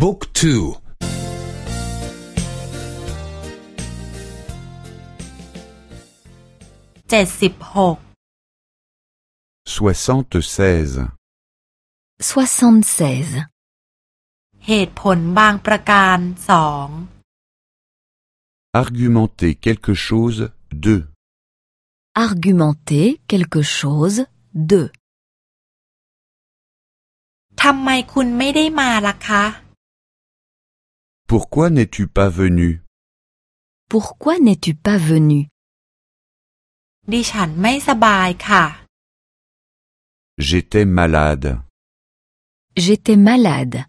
บุ๊กทูเจ็ดสิบหก soixante-seize, 76. เหตุผลบางประการสอง argumenter quelque chose de, Argumenter quelque chose de. ทำไมคุณไม่ได้มาล่ะคะ Pourquoi n'es-tu pas venu? Pourquoi n'es-tu pas venu? J'étais malade. J'étais malade.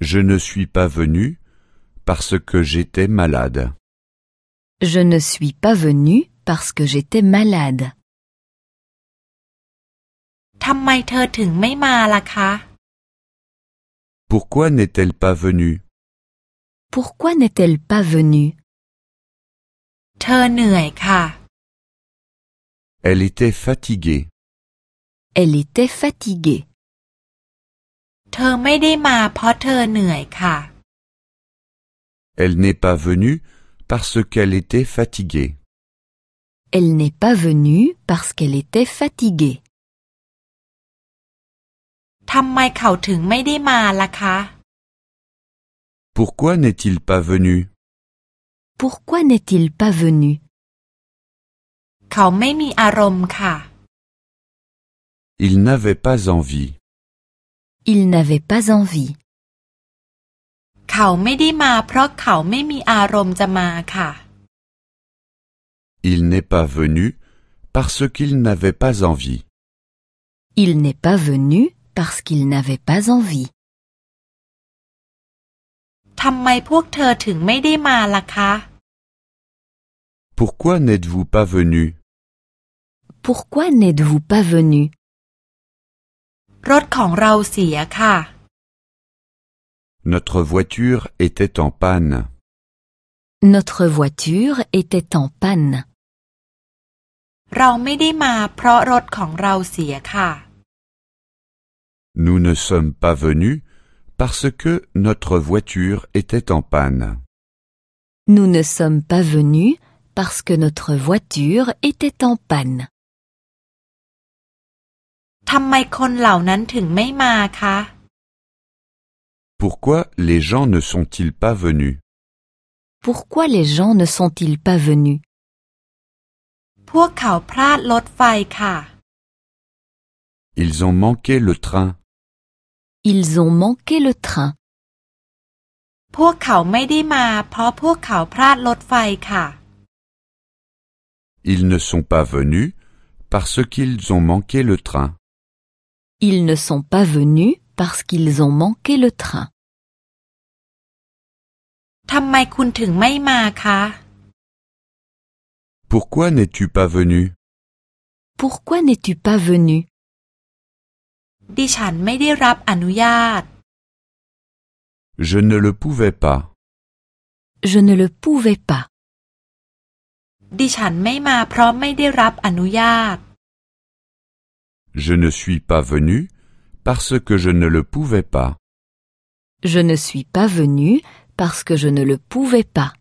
Je ne suis pas venu parce que j'étais malade. Je ne suis pas venu parce que j'étais malade. ทำไมเธอถึงไม่มาล่ะคะ pourquoi n'est-elle pas venue Pourquoi n'est-elle pas venue เธอเหนื่อยค่ะ elle était fatiguée, Elle était fatiguée. เธอไม่ได้มาเพราะเธอเหนื่อยค่ะ elle n'est pas venue parce qu'elle était fatiguée, Elle n'est pas venue parce qu'elle était fatiguée. ทำไมเขาถึงไม่ได้มาล่ะคะ pourquoi n'est-il pas venu Pourquoi n'est-il pas venu เขาไม่มีอารมณ์ค่ะ il n'avait pas envie, Il n'avait pas envie. เขาไม่ได้มาเพราะเขาไม่มีอารมณ์จะมาค่ะ il n'est pas venu parce qu'il n'avait pas envie, Il n'est pas venu parce qu'il n'avait pas envie. ทำไมพวกเธอถึงไม่ได้มาล่ะคะ pourquoi n'êtes-vous pas venu Pourquoi n'êtes-vous pas venu รถของเราเสียค่ะ notre voiture était en panne, Notre voiture était en panne. เราไม่ได้มาเพราะรถของเราเสียค่ะ Nous ne sommes pas venus parce que notre voiture était en panne. Nous ne sommes pas venus parce que notre voiture était en panne. Pourquoi les gens ne sont-ils pas venus? Pourquoi les gens ne sont-ils pas venus? Ils ont manqué le train. Ils ont manqué le train. พวกเขาไม่ได้มา เพราะพวกเขาพลาดรถไฟค่ะ Ils ne sont pas venus parce qu'ils ont manqué le train. Ils ne sont pas venus parce qu'ils ont manqué le train. ทำไมคุณถึงไม่มาคะ Pourquoi n'es-tu pas venu Pourquoi n'es-tu pas venu ดิฉันไม่ได้รับอนุญาต Je ne le pouvais pas. Je ne le pouvais pas. ดิฉันไม่มาเพราะไม่ได้รับอนุญาต Je ne suis pas venu parce que je ne le pouvais pas. Je ne suis pas venu parce que je ne le pouvais pas.